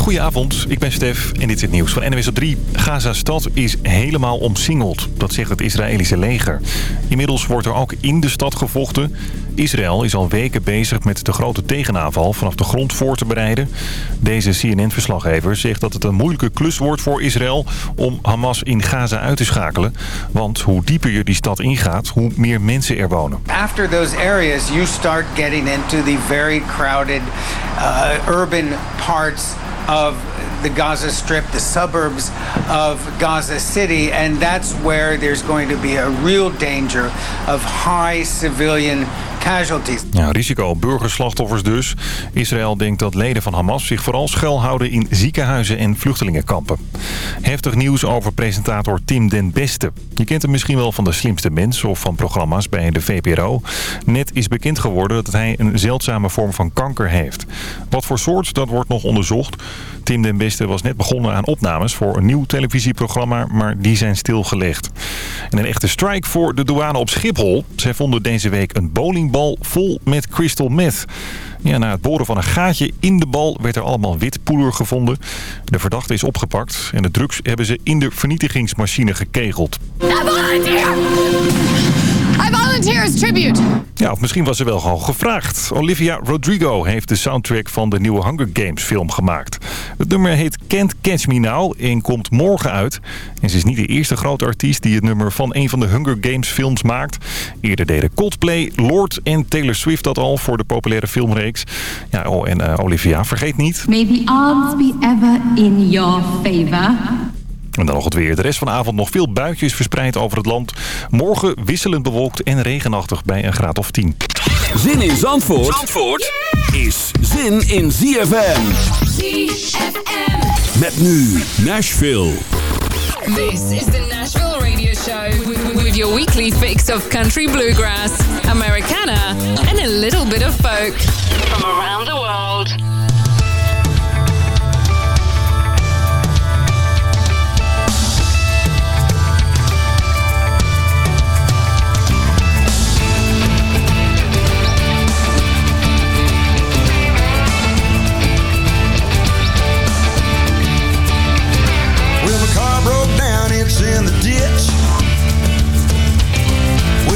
Goedenavond, ik ben Stef en dit is het nieuws van NWS op 3. Gaza-stad is helemaal omsingeld, dat zegt het Israëlische leger. Inmiddels wordt er ook in de stad gevochten. Israël is al weken bezig met de grote tegenaanval vanaf de grond voor te bereiden. Deze CNN-verslaggever zegt dat het een moeilijke klus wordt voor Israël om Hamas in Gaza uit te schakelen. Want hoe dieper je die stad ingaat, hoe meer mensen er wonen. After those areas, you start getting into the very crowded uh, urban parts of the Gaza Strip, the suburbs of Gaza City, and that's where there's going to be a real danger of high civilian casualties. Ja, risico burgerslachtoffers dus. Israël denkt dat leden van Hamas zich vooral schuilhouden in ziekenhuizen en vluchtelingenkampen. Heftig nieuws over presentator Tim den Beste. Je kent hem misschien wel van De Slimste Mens of van programma's bij de VPRO. Net is bekend geworden dat hij een zeldzame vorm van kanker heeft. Wat voor soort, dat wordt nog onderzocht. Tim den Beste was net begonnen aan opnames voor een nieuw televisieprogramma, maar die zijn stilgelegd. En een echte strike voor de douane op Schiphol. Zij vonden deze week een bowlingbal vol met crystal meth. Ja, na het boren van een gaatje in de bal werd er allemaal wit poeder gevonden. De verdachte is opgepakt en de drugs hebben ze in de vernietigingsmachine gekegeld. I volunteer as tribute. Ja, of misschien was ze wel gewoon gevraagd. Olivia Rodrigo heeft de soundtrack van de nieuwe Hunger Games film gemaakt. Het nummer heet Can't Catch Me Now en komt morgen uit. En ze is niet de eerste grote artiest die het nummer van een van de Hunger Games films maakt. Eerder deden Coldplay, Lord en Taylor Swift dat al voor de populaire filmreeks. Ja, oh, en uh, Olivia, vergeet niet... May the odds be ever in your favor. En dan nog het weer. De rest van de avond nog veel buitjes verspreid over het land. Morgen wisselend bewolkt en regenachtig bij een graad of 10. Zin in Zandvoort, Zandvoort is zin in ZFM. ZFM. Met nu Nashville. This is the Nashville Radio Show with, with your weekly fix of country bluegrass, Americana, and a little bit of folk from around the world.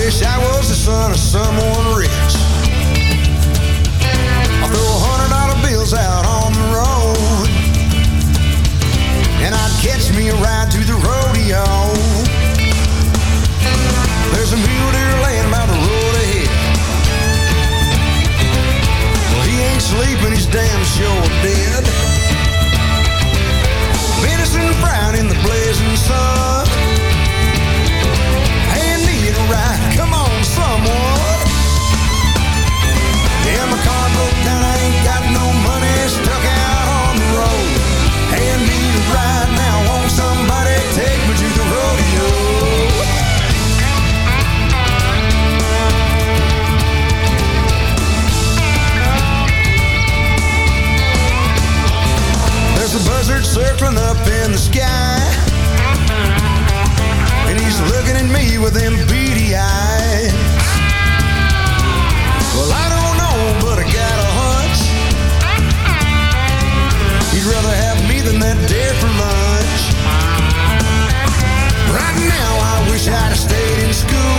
Wish I was the son of someone rich. I throw a hundred dollar bills out on the road. And I'd catch me a ride to the rodeo. There's a mule deer laying by the road ahead. Well, he ain't sleeping, he's damn sure dead. Venison brown in the blazing sun. Yeah, my down. I ain't got no money. Stuck out on the road. A ride now. Won't somebody take me to the rodeo? There's a buzzard circling up in the sky. And he's looking at me with them for lunch. Right now, I wish I'd have stayed in school.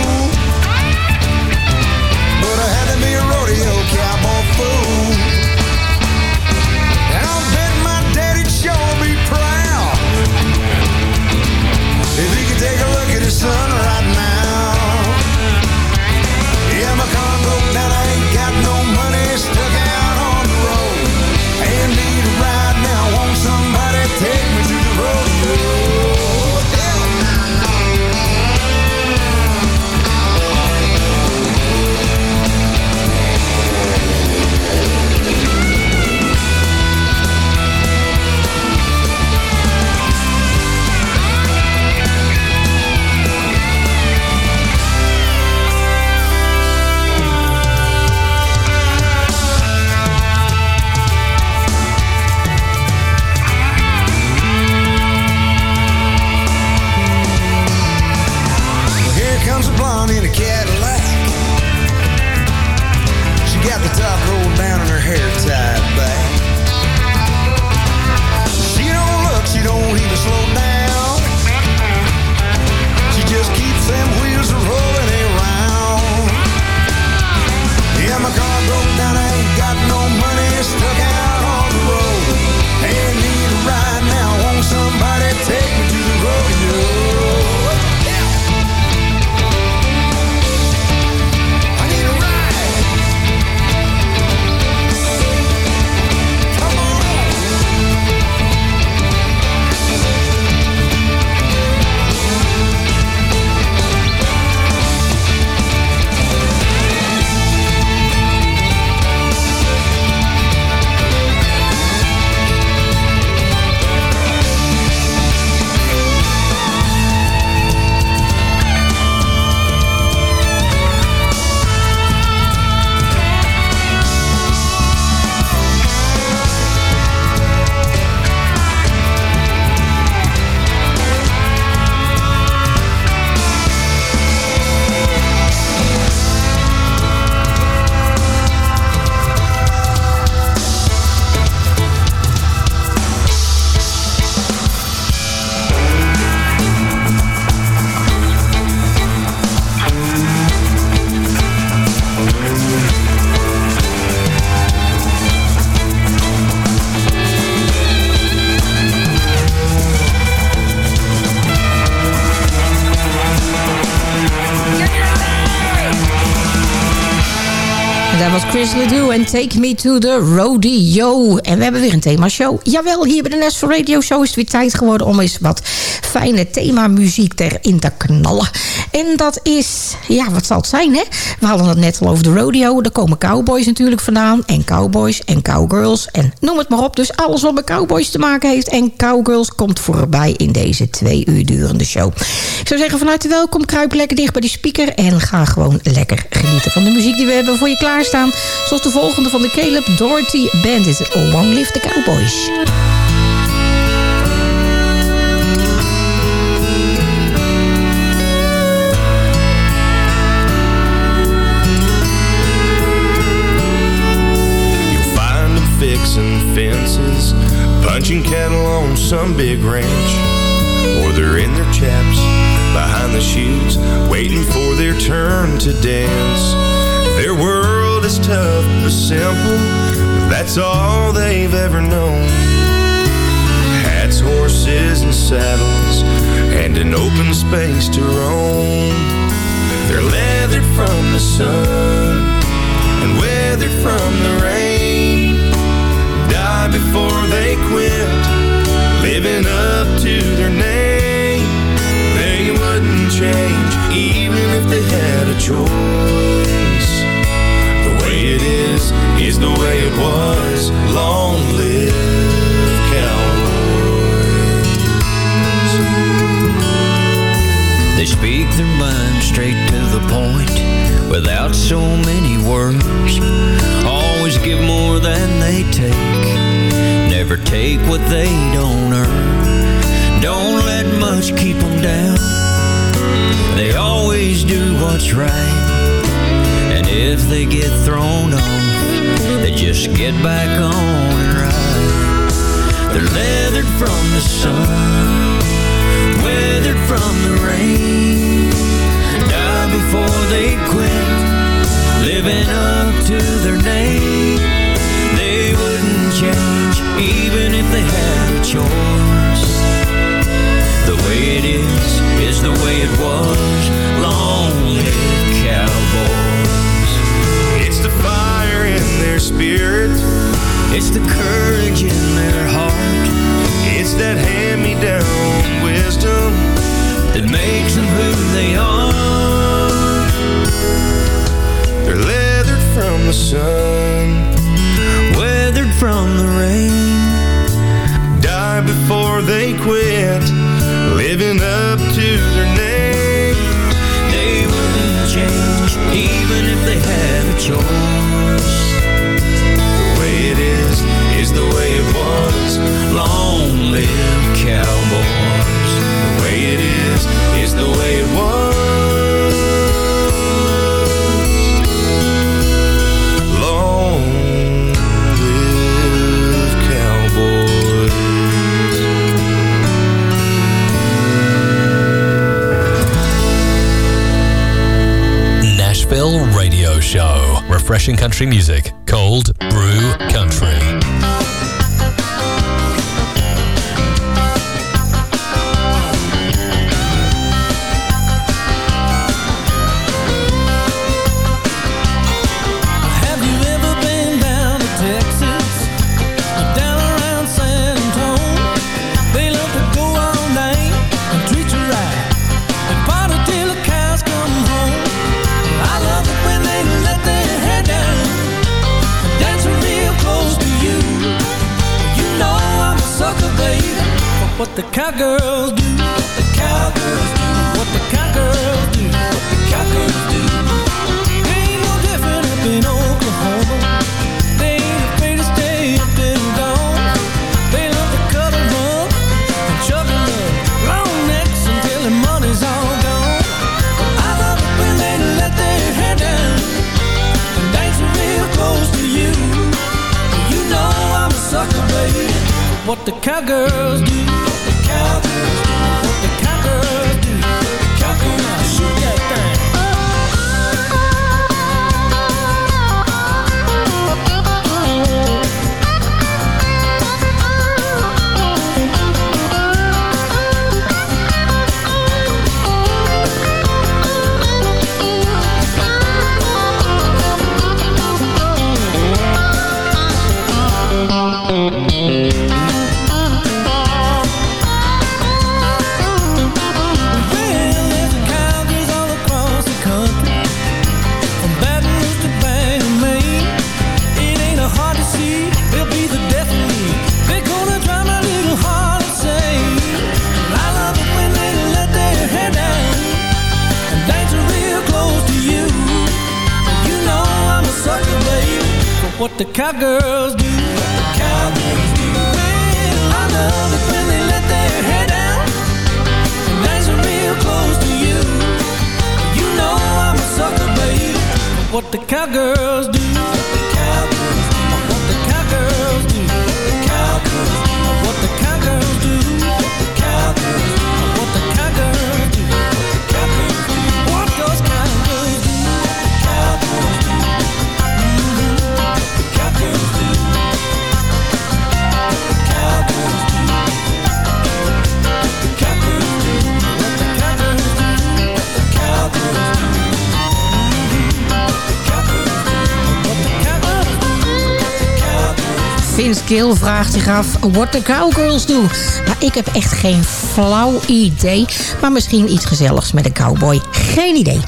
Chris Ledoux en Take Me to the Rodeo. En we hebben weer een themashow. Jawel, hier bij de National Radio Show is het weer tijd geworden... om eens wat fijne themamuziek erin te knallen. En dat is, ja, wat zal het zijn, hè? We hadden het net al over de rodeo. Daar komen cowboys natuurlijk vandaan. En cowboys en cowgirls en noem het maar op. Dus alles wat met cowboys te maken heeft en cowgirls... komt voorbij in deze twee uur durende show. Ik zou zeggen, van harte welkom. Kruip lekker dicht bij die speaker... en ga gewoon lekker genieten van de muziek die we hebben voor je klaarstaan. Zoals de volgende van de Caleb Doherty Band is Long Live the Cowboys. fences, punching cattle on some big ranch, or they're in their chaps behind the chutes, waiting for their turn to dance. Their world is tough but simple, that's all they've ever known. Hats, horses, and saddles, and an open space to roam. They're leathered from the sun and weathered from the rain. Die before they quit, living up to their name. They wouldn't change even if they had a choice. Is the way it was. Long live cowboys. They speak their mind straight to the point without so many words. Always give more than they take. Never take what they don't earn. Don't let much keep them down. They always do what's right. And if they get thrown off, they just get back on and ride. They're leathered from the sun, weathered from the rain. Die before they quit, living up to their name. They wouldn't change even if they had a choice. The way it is, is the way it was. Long live cowboys. It's the fire their spirit. It's the courage in their heart It's that hand-me-down wisdom that makes them who they are. Country music. What the cowgirls do. What the cowgirls do. What the cowgirls do. What the cowgirls do. What the cowgirls do. What the cowgirls do. I love it when they let their hair down and real close to you. You know I'm a sucker, baby, what the Vince vraagt zich af what the cowgirls do. Nou, ik heb echt geen flauw idee. Maar misschien iets gezelligs met een cowboy. Geen idee.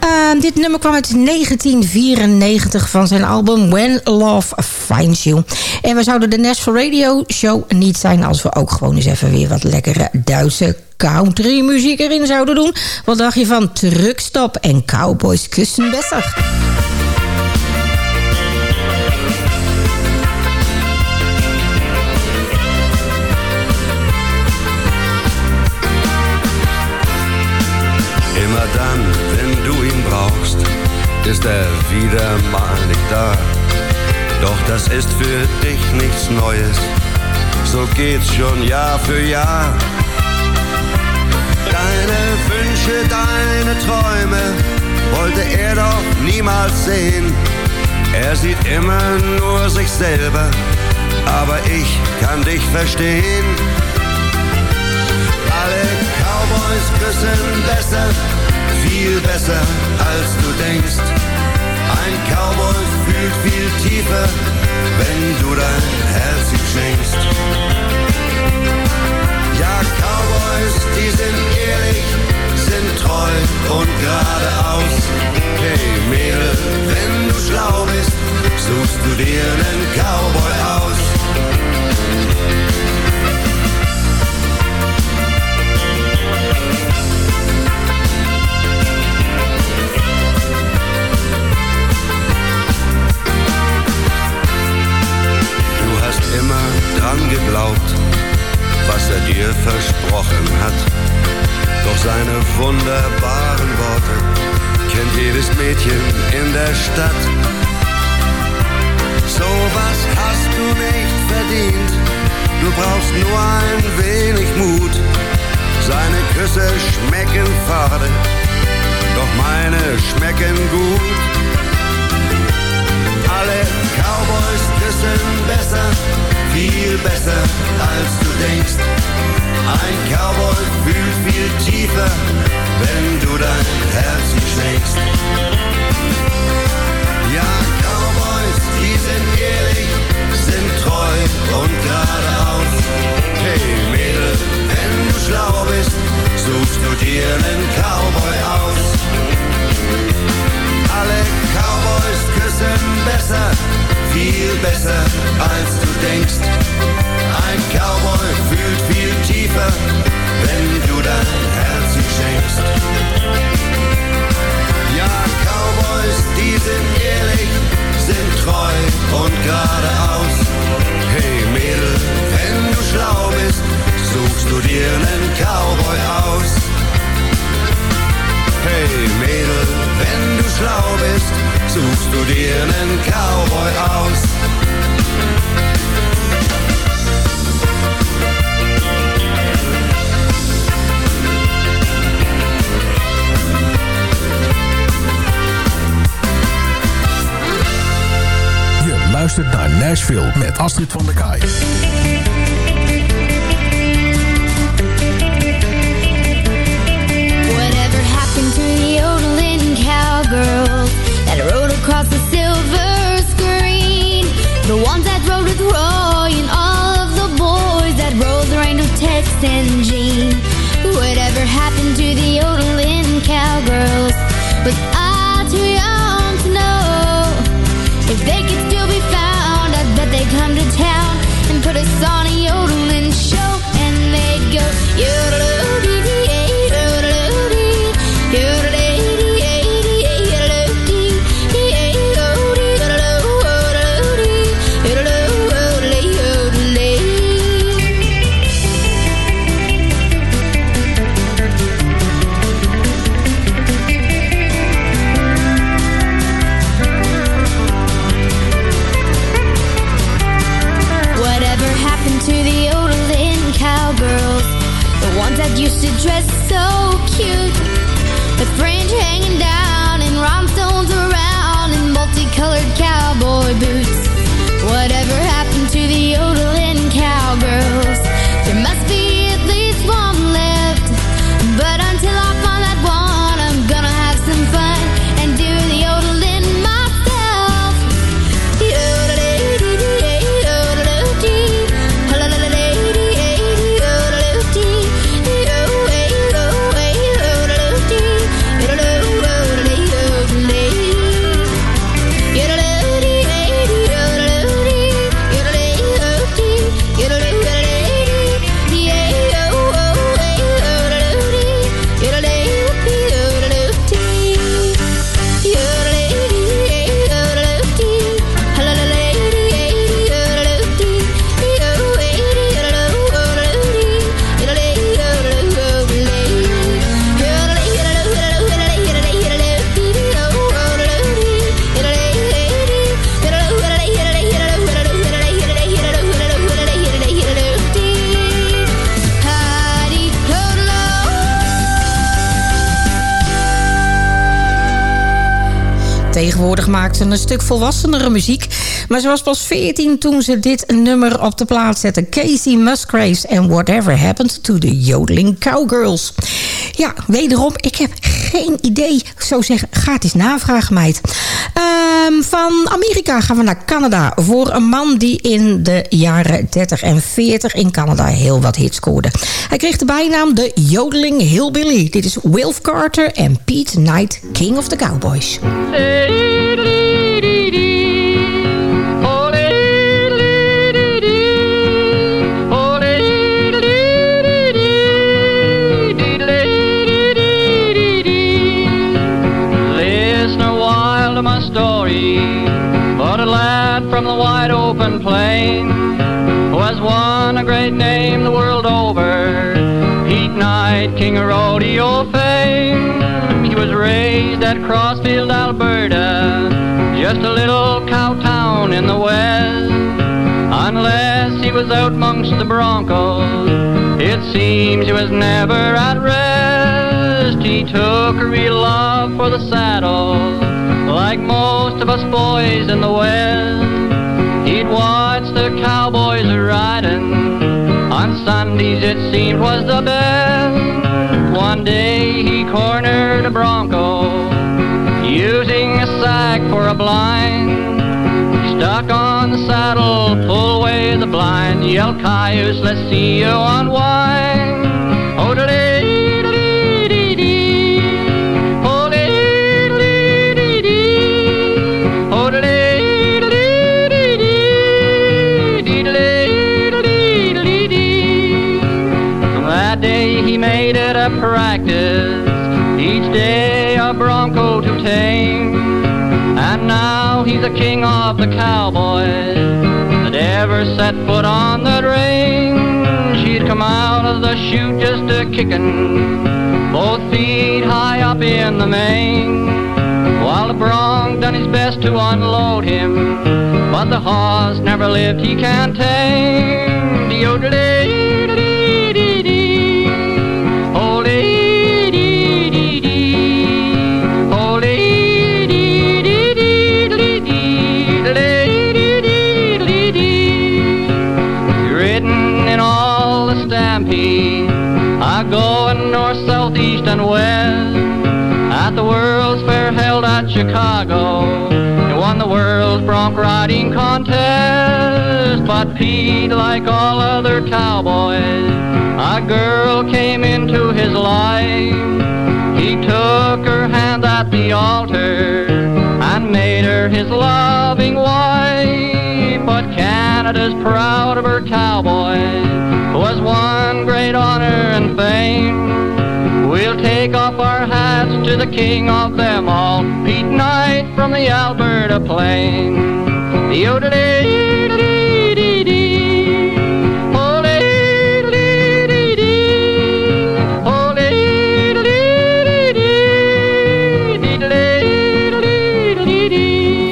Ehm, dit nummer kwam uit 1994 van zijn album When Love Finds You. En we zouden de Nashville Radio Show niet zijn... als we ook gewoon eens even weer wat lekkere Duitse country muziek erin zouden doen. Wat dacht je van Truckstop en Cowboys kussen besser? Ist er wieder mal nicht da. Doch das ist für dich nichts Neues, so geht's schon Jahr für Jahr. Deine Wünsche, deine Träume wollte er doch niemals sehen. Er sieht immer nur sich selber, aber ich kann dich verstehen. Alle Cowboys küssen besser, viel besser als du denkst. Ein Cowboy fühlt viel tiefer, wenn du dein Herz ihm schenkst. Ja, Cowboys, die sind ehrlich, sind treu und geradeaus. Hey Mädel, wenn du schlau bist, suchst du dir einen Cowboy aus. Immer dran geglaubt, was er dir versprochen hat. Doch seine wunderbaren Worte kennt jedes Mädchen in der Stadt. So was hast du nicht verdient, du brauchst nur ein wenig Mut. Seine Küsse schmecken fade, doch meine schmecken gut. Alle Cowboys küssen besser, viel besser als du denkst. Ein Cowboy fühlt viel tiefer, wenn du dein Herz ihm schenkst. Ja, Cowboys, die sind ehrlich, sind treu und geradeaus. Hey Mädel, wenn du schlau bist, suchst du dir einen Cowboy aus. Alle Cowboys küssen besser, viel besser als du denkst. Ein Cowboy fühlt viel tiefer, wenn du dein Herz ihm schenkst. Ja, Cowboys, die sind ehrlich, sind treu und geradeaus. Hey Mädel, wenn du schlau bist, suchst du dir einen Cowboy aus. Hey Mädel, wenn du schlau bist, suchst du dir Cowboy aus. Je luistert naar Nashville met Astrid van der Kaai. girls that rode across the silver screen. The ones that rode with Roy and all of the boys that rode the rain of Tex and Gene. Whatever happened to the yodeling cowgirls? Tegenwoordig maakt ze een stuk volwassenere muziek. Maar ze was pas 14 toen ze dit nummer op de plaats zette. Casey Musgraves en Whatever Happened to the Yodeling Cowgirls. Ja, wederom, ik heb geen idee. Zou zeggen, ga het eens navragen, meid. Ehm, van Amerika gaan we naar Canada. Voor een man die in de jaren 30 en 40 in Canada heel wat hits scoorde. Hij kreeg de bijnaam de Yodeling Hillbilly. Dit is Wilf Carter en Pete Knight, King of the Cowboys. Listen a from the wide open plain Who has won a great name the world over Pete Knight, king of rodeo fame. He was raised at Crossfield, Alberta Just a little cow town in the west. Unless he was out amongst the broncos It seems he was never at rest. He took a real love for the saddle Like most of us boys in the west He'd watch the cowboys riding. On Sundays it seemed was the best. One day he cornered a bronco Using a sack for a blind. Stuck on the saddle, pull away the blind, yell cayuse, let's see you unwind. Practice, each day a bronco to tame. And now he's the king of the cowboys that ever set foot on the range. He'd come out of the chute just a kicking, both feet high up in the mane. While the bronc done his best to unload him, but the horse never lived, he can't tame. Dee-o-da-dee-dee-dee-dee. And west. At the World's Fair held at Chicago, he won the world's bronc riding contest. But Pete, like all other cowboys, a girl came into his life. He took her hand at the altar and made her his loving wife. But Canada's proud of her cowboy was one great honor and fame. We'll take off our hats to the king of them all, Pete Knight from the Alberta plain.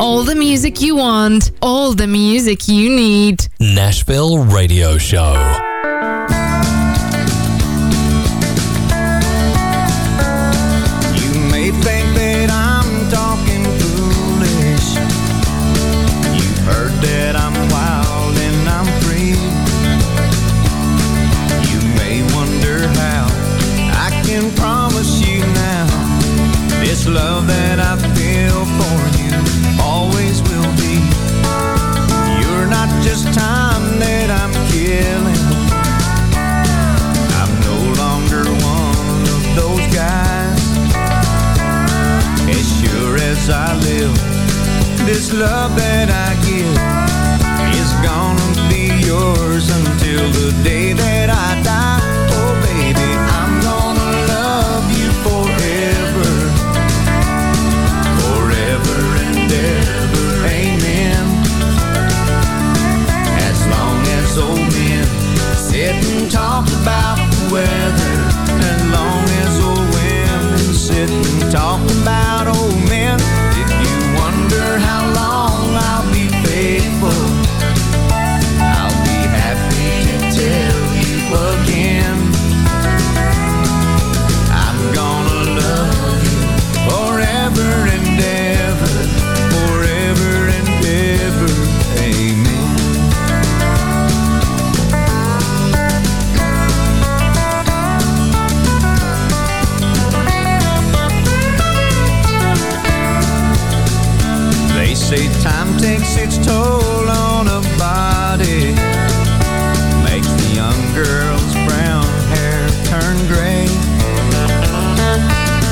All the music you want, all the music you need. Nashville Radio Show. I live, this love that I give is gonna be yours until the day its toll on a body, makes the young girl's brown hair turn gray.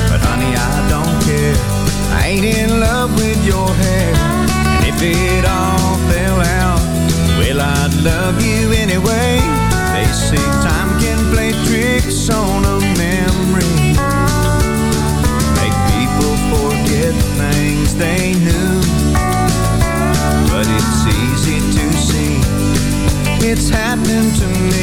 But honey, I don't care. I ain't in love with your hair. And if it It's happening to me.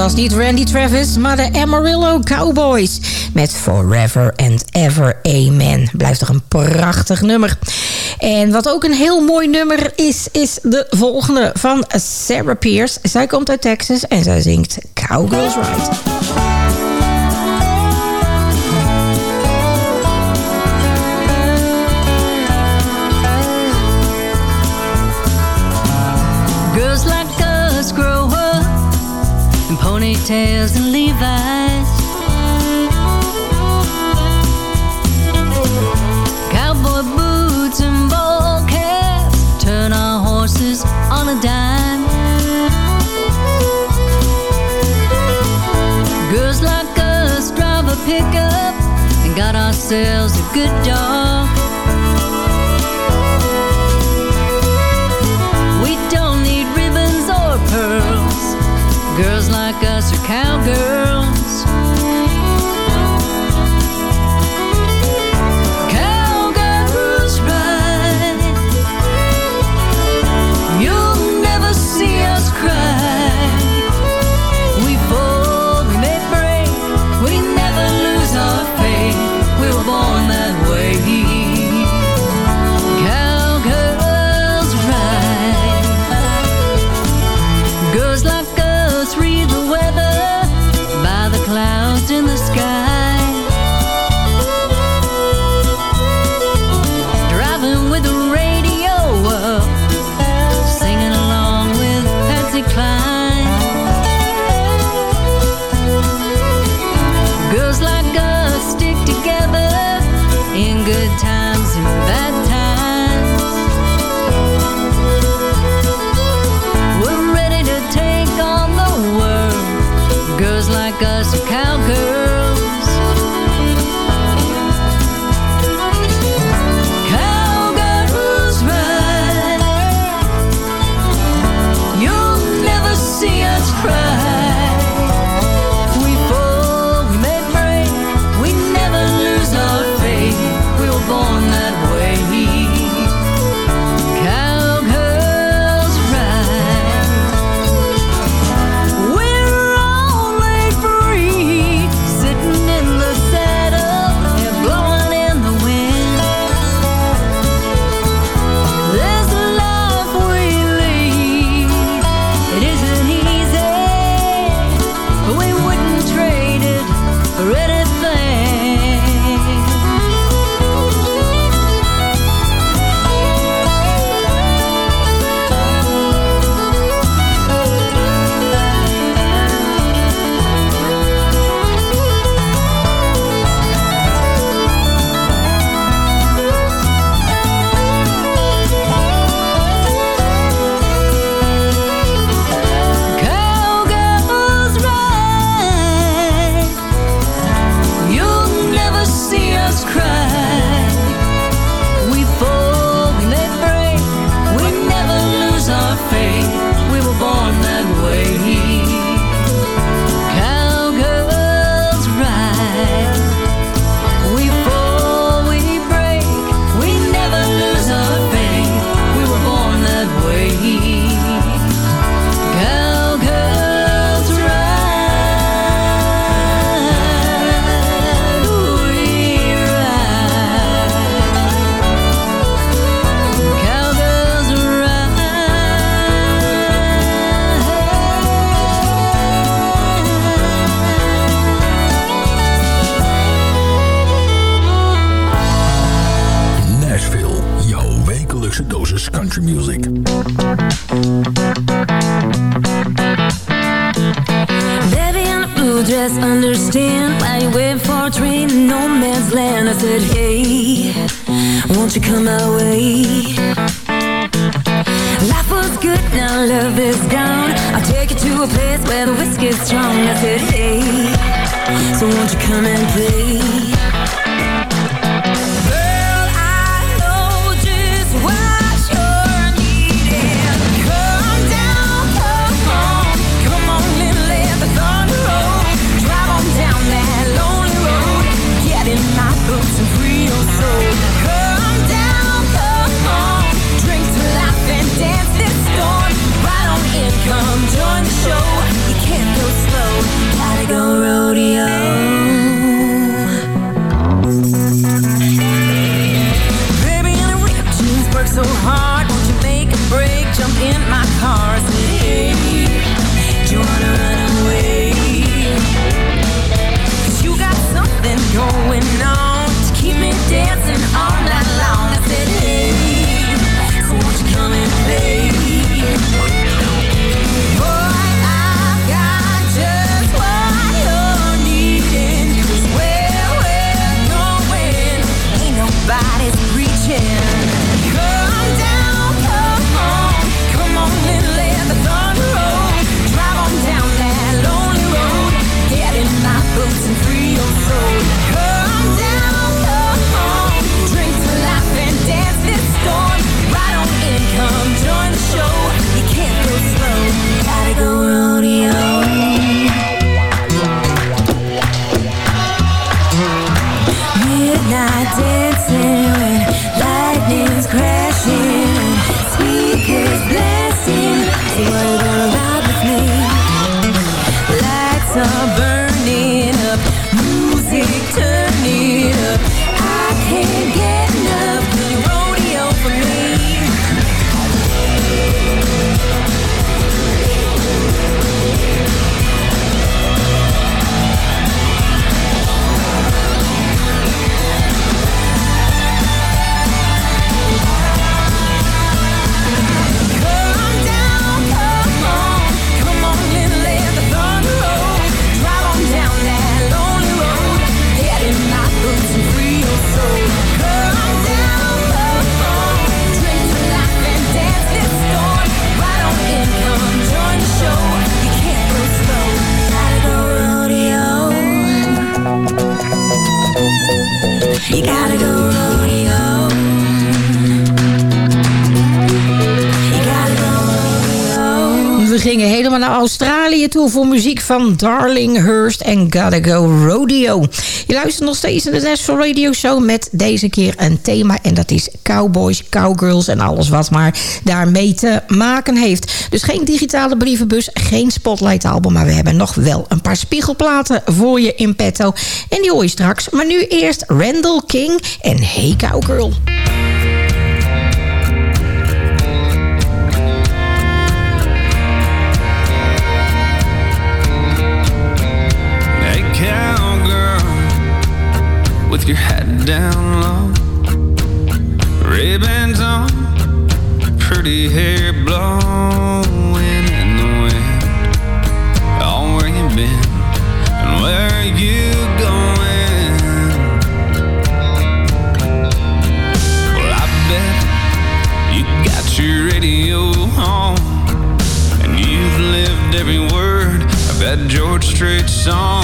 Was niet Randy Travis, maar de Amarillo Cowboys. Met Forever and Ever Amen. Blijft toch een prachtig nummer. En wat ook een heel mooi nummer is, is de volgende van Sarah Pierce. Zij komt uit Texas en zij zingt Cowgirls Ride. In ponytails and Levi's. Cowboy boots and ball caps turn our horses on a dime. Girls like us drive a pickup and got ourselves a good dog. another dagelijkse dosis country music. Baby in a blue dress, understand why you wait for a train in no man's land. I said, hey, won't you come my way? Life was good, now love is gone. I'll take you to a place where the whiskey's strong. I said, hey, so won't you come and play? Australië toe... voor muziek van Darling Hurst en Gotta Go Rodeo. Je luistert nog steeds in de National Radio Show... met deze keer een thema en dat is cowboys, cowgirls... en alles wat maar daarmee te maken heeft. Dus geen digitale brievenbus, geen spotlight album... maar we hebben nog wel een paar spiegelplaten voor je in petto. En die hoor je straks. Maar nu eerst Randall King en Hey Cowgirl. With your hat down low, ribbons on, pretty hair blowing in the wind. Oh, where you been and where are you going? Well, I bet you got your radio on and you've lived every word of that George Strait song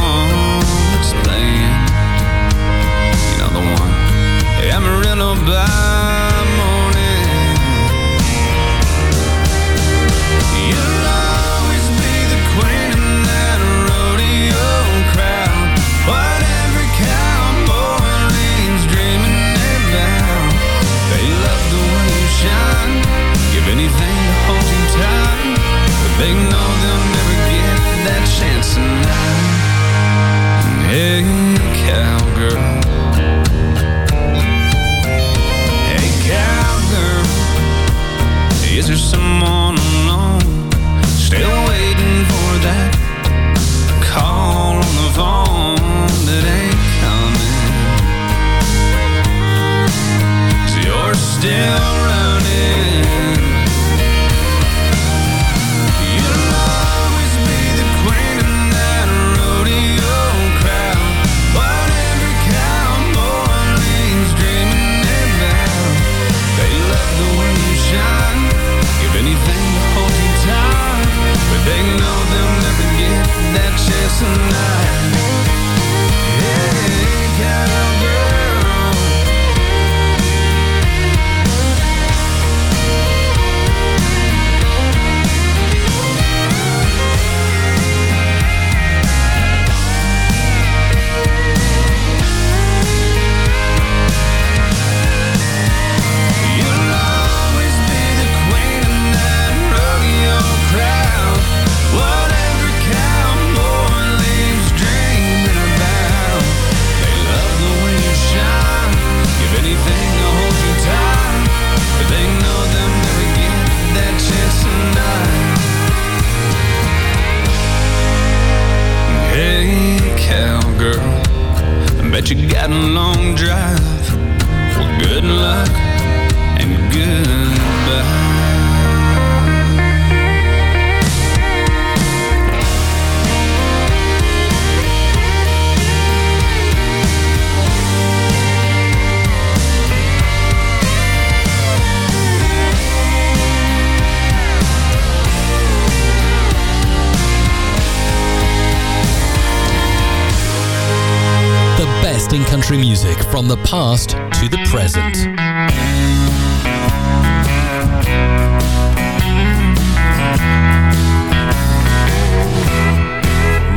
from the past to the present.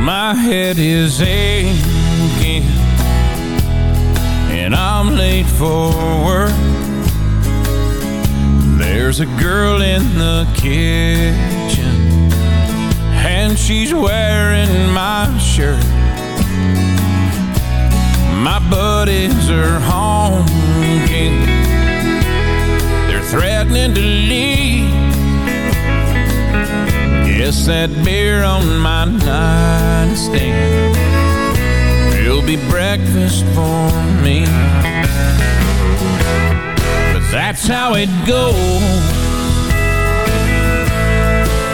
My head is aching And I'm late for work There's a girl in the kitchen And she's wearing that's how it goes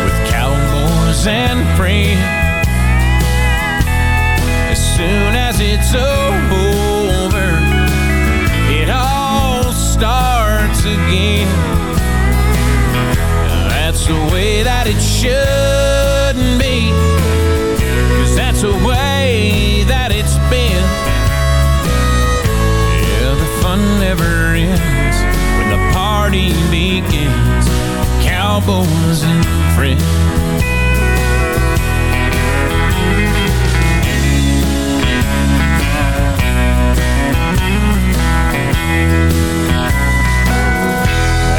with cowboys and friends. As soon as it's over, it all starts again. That's the way that it shouldn't be. Cause that's the way that it's been. Yeah, the fun never ends party begins. Cowboys and friends.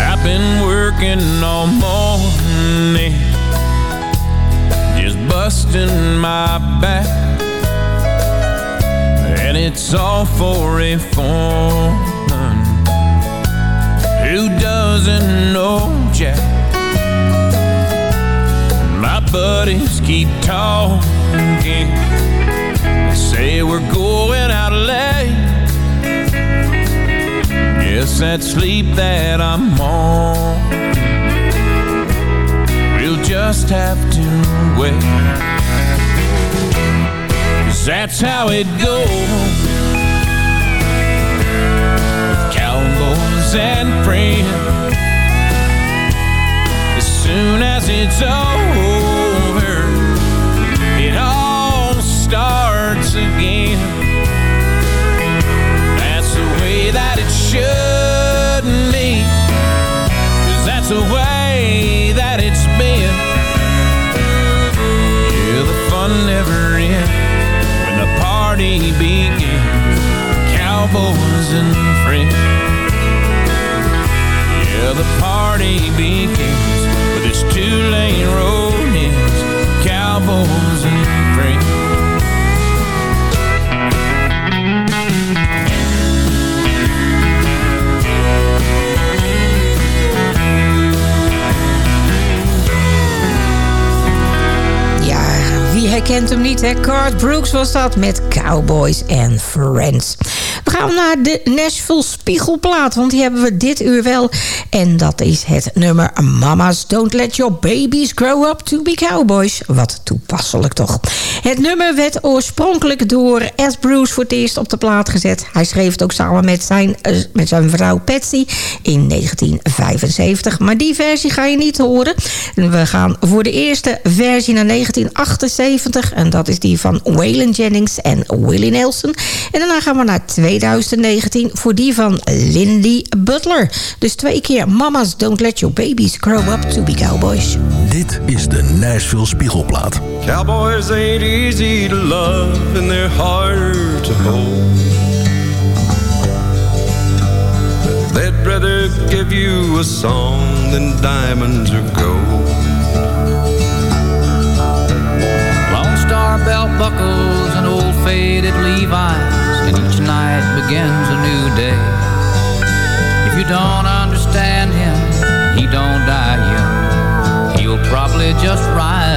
I've been working all morning Just busting my back. And it's all for a form doesn't know Jack. My buddies keep talking. They say we're going out late. Guess that sleep that I'm on. We'll just have to wait. That's how it goes. Cowboys and friends. Soon as it's over, it all starts again. That's the way that it should be. Cause that's the way herkent hem niet, hè? Garth Brooks was dat met Cowboys and Friends. Gaan naar de Nashville Spiegelplaat, want die hebben we dit uur wel. En dat is het nummer Mama's Don't Let Your Babies Grow Up To Be Cowboys. Wat toepasselijk toch. Het nummer werd oorspronkelijk door S. Bruce voor het eerst op de plaat gezet. Hij schreef het ook samen met zijn, eh, met zijn vrouw Patsy in 1975. Maar die versie ga je niet horen. We gaan voor de eerste versie naar 1978. En dat is die van Waylon Jennings en Willie Nelson. En daarna gaan we naar 2019 voor die van Lindy Butler. Dus twee keer Mama's Don't Let Your Babies Grow Up To Be Cowboys. Dit is de Nashville Spiegelplaat. Cowboys ain't easy to love and they're hard to hold. They'd rather give you a song than diamonds or gold. Lone Star belt buckles and old faded Levi's, night begins a new day. If you don't understand him, he don't die young. He'll probably just ride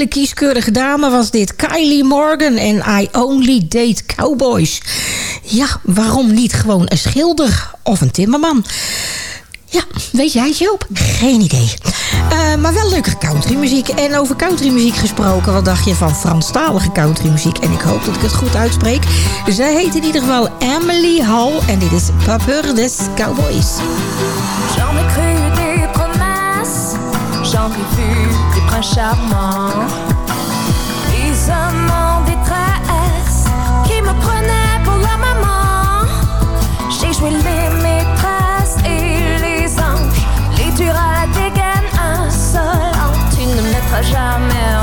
hele kieskeurige dame was dit. Kylie Morgan en I Only Date Cowboys. Ja, waarom niet gewoon een schilder of een timmerman? Ja, weet jij het Joop? Geen idee. Eh, maar wel leuke countrymuziek. En over countrymuziek gesproken, wat dacht je van Franstalige countrymuziek? En ik hoop dat ik het goed uitspreek. Zij heet in ieder geval Emily Hall en dit is Papeur des Cowboys. moins charmant. Des détresse qui me prenaient pour la maman. J'ai joué les maîtresses et les anges, les tueurs à la dégaine insolente. Tu ne mettras jamais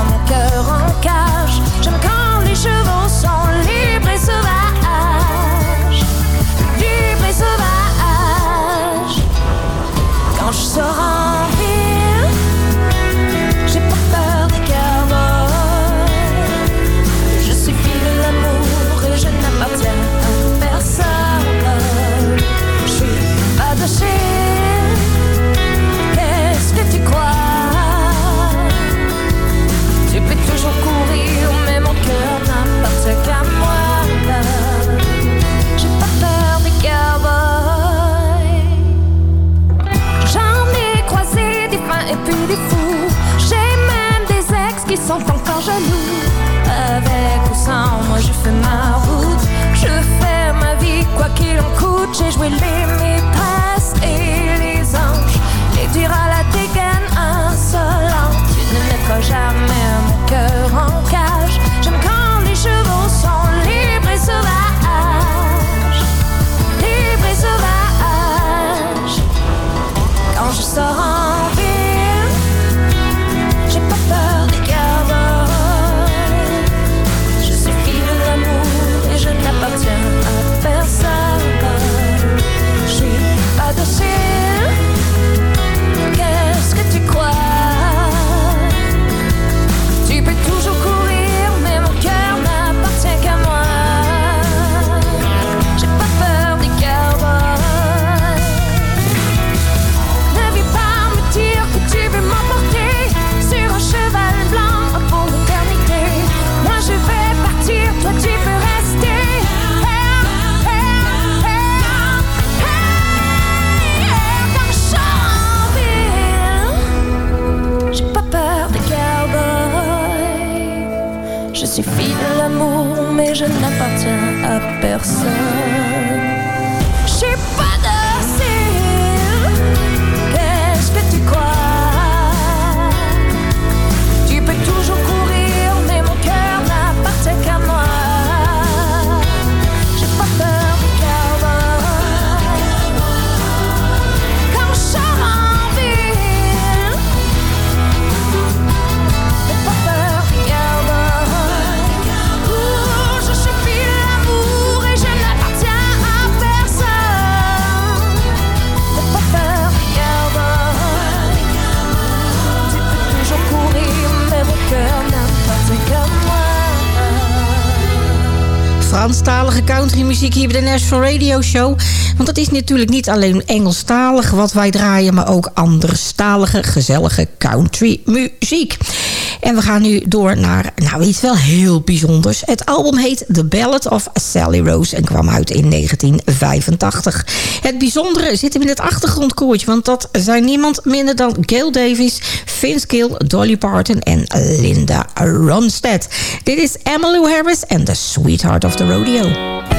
J'ai même des ex qui sont encore jaloux. Avec ou sans, moi je fais ma route. Je fais ma vie, quoi qu'il en coûte. J'ai joué les maîtresses et les anges. Les durs à la dégaine insolente. Tu ne m'aimeras jamais. personne. country muziek hier bij de National Radio Show. Want dat is natuurlijk niet alleen Engelstalig wat wij draaien... maar ook anderstalige gezellige country muziek. En we gaan nu door naar nou, iets wel heel bijzonders. Het album heet The Ballad of Sally Rose en kwam uit in 1985. Het bijzondere zit hem in het achtergrondkoortje... want dat zijn niemand minder dan Gail Davis, Vince Gill, Dolly Parton en Linda Ronstadt. Dit is Emmylou Harris en The Sweetheart of the Rodeo.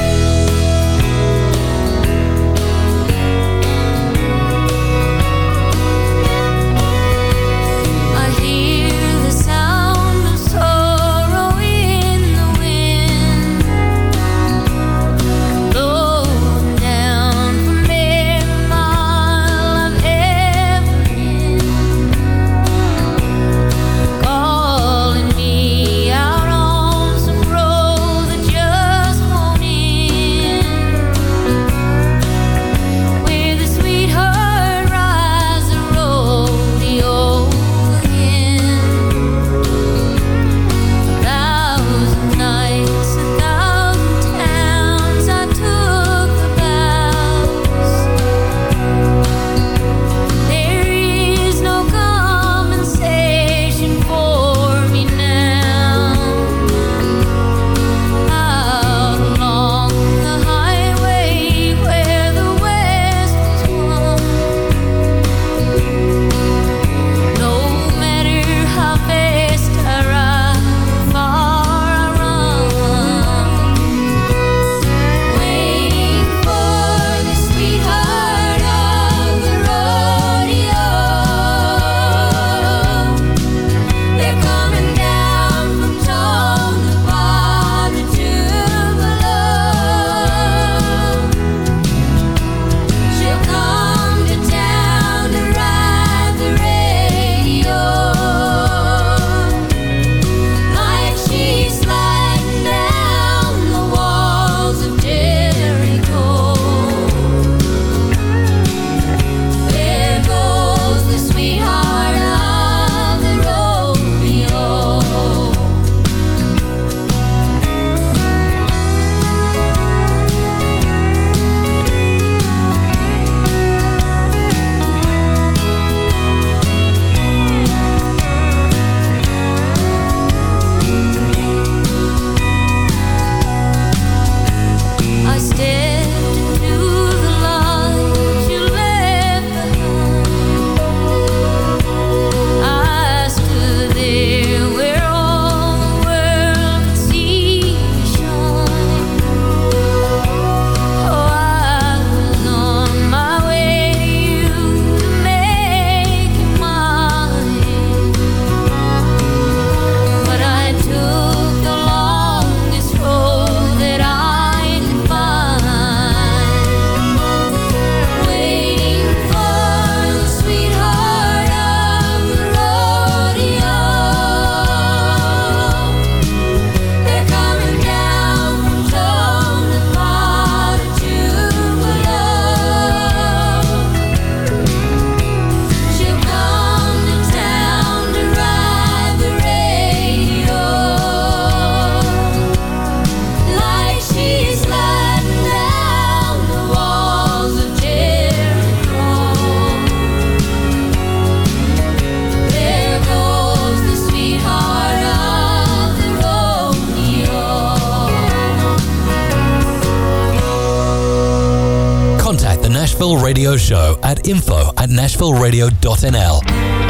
info at nashvilleradio.nl.